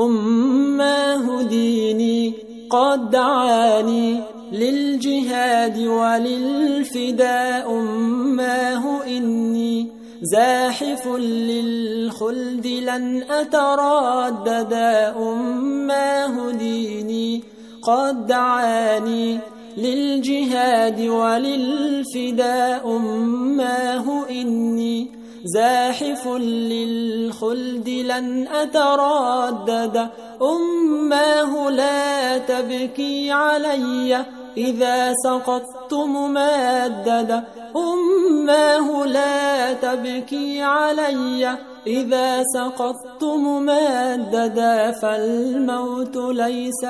أماه ديني قد دعاني للجهاد وللفداء أماه إني زاحف للخلد لن أتردد أماه ديني قد دعاني للجهاد وللفداء أماه إني زاحف للخلد لن أتردد. أماه لا تبكي علي إذا سقطت ممددا أماه لا تبكي علي إذا سقطت ممددا فالموت ليس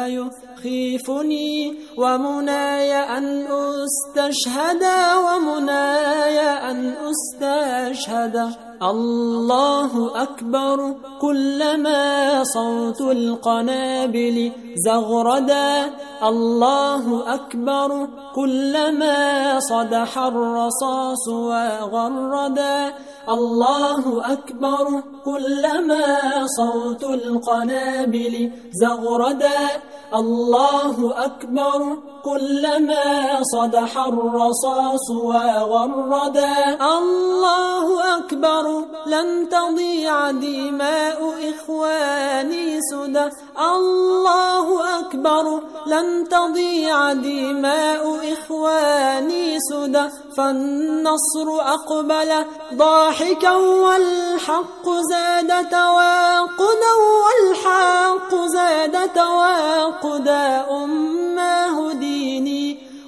يخيفني ومناي أن أستشهد ومناي أن أستشهد. الله أكبر. كلما صوت القنابل زغردا الله أكبر. كلما صدح الرصاص وغردا الله أكبر. كلما صوت القنابل زغردا الله أكبر. كلما صدح الرصاص وغردا الله أكبر لن تضيع دماء إخواني سدى. الله أكبر لن تضيع دماء إخواني سدى. فالنصر أقبل ضاحكا والحق زاد تواقدا. والحق زاد تواقدا.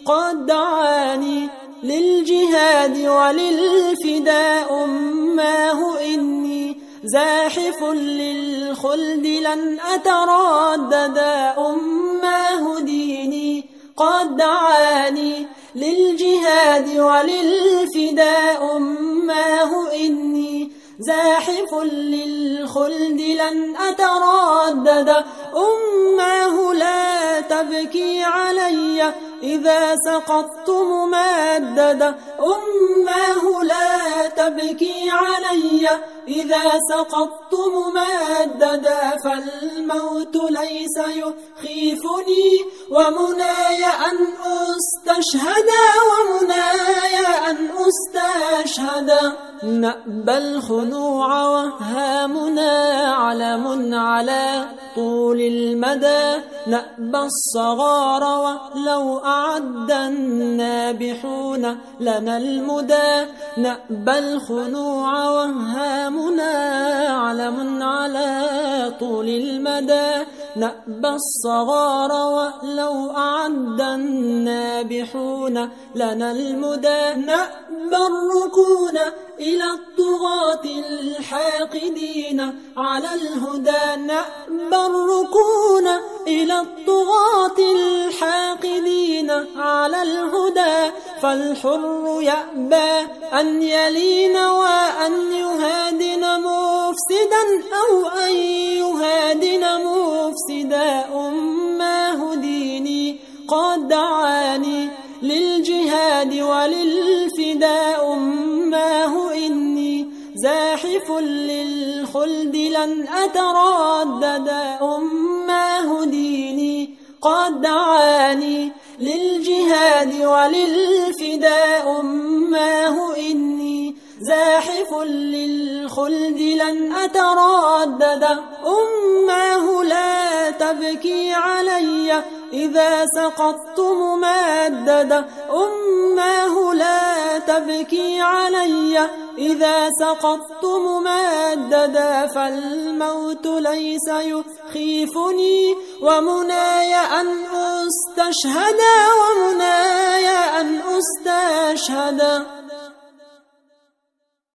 قد دعاني للجهاد وللفداء. أماه إني زاحف للخلد لن أتردد. أماه ديني قد دعاني للجهاد وللفداء. أماه إني زاحف للخلد لن أتردد. أماه لا تبكي علي. إذا سقطت ممددا أماه لا تبكي علي. إذا سقطت ممددا فالموت ليس يخيفني. ومناي أن أستشهد ومناي أستشهد نأبى الخنوع وهامنا علم على طول المدى. نأبى الصغار ولو أعد النابحون لنا المدى. نأبى الخنوع وهامنا علم على طول المدى. نأبى الصغار ولو أعد النابحون لنا المدى. نأبى الركون إلى الطغاة الحاقدين. على الهدى نأبى الركون إلى الطغاة الحاقدين. على الهدى فالحر يأبى أن يلين وأن يهادن مفسدا أو أن يهادن مفسدا. أماه ديني قد دعاني للجهاد وللفداء للخلد لن أتردد. أماه ديني قد دعاني للجهاد وللفداء. أماه إني زاحف للخلد لن أتردد. تبكي علي إذا سقطت ممددا أماه لا تبكي علي إذا سقطت ممددا فالموت ليس يخيفني ومناي أن أستشهد ومناي أن أستشهد.